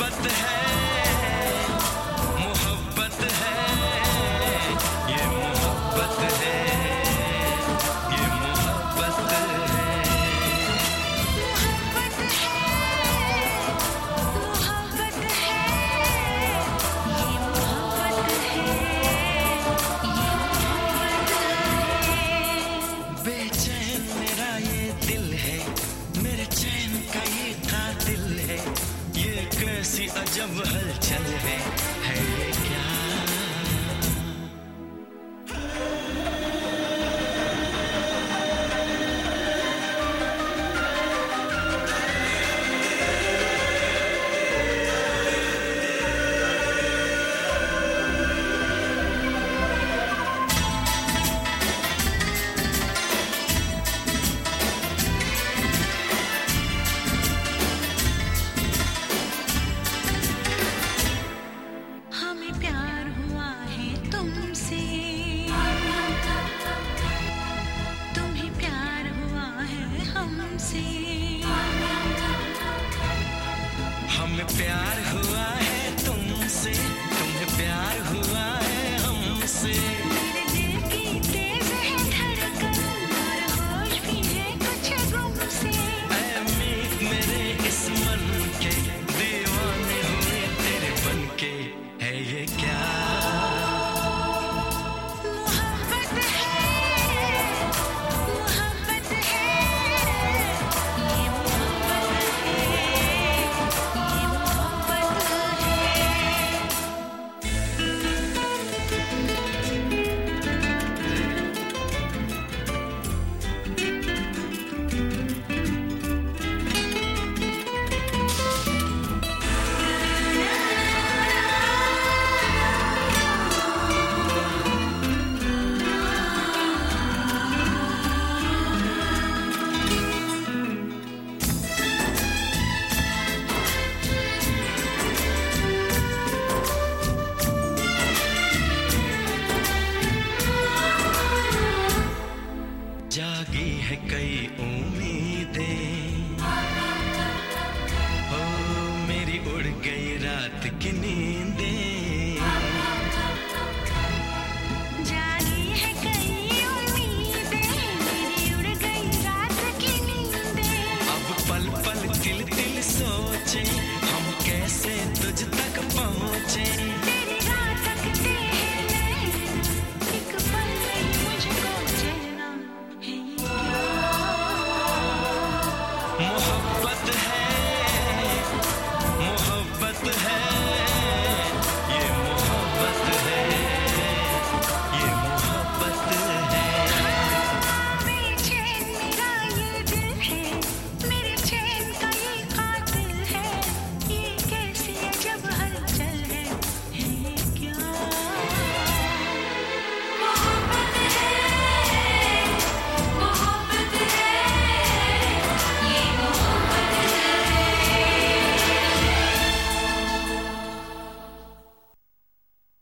but the head. सी अजब हलचल में है। mit Pferd. जागी है कई उम्मीदें। ओ मेरी उड़ गई रात की नींद।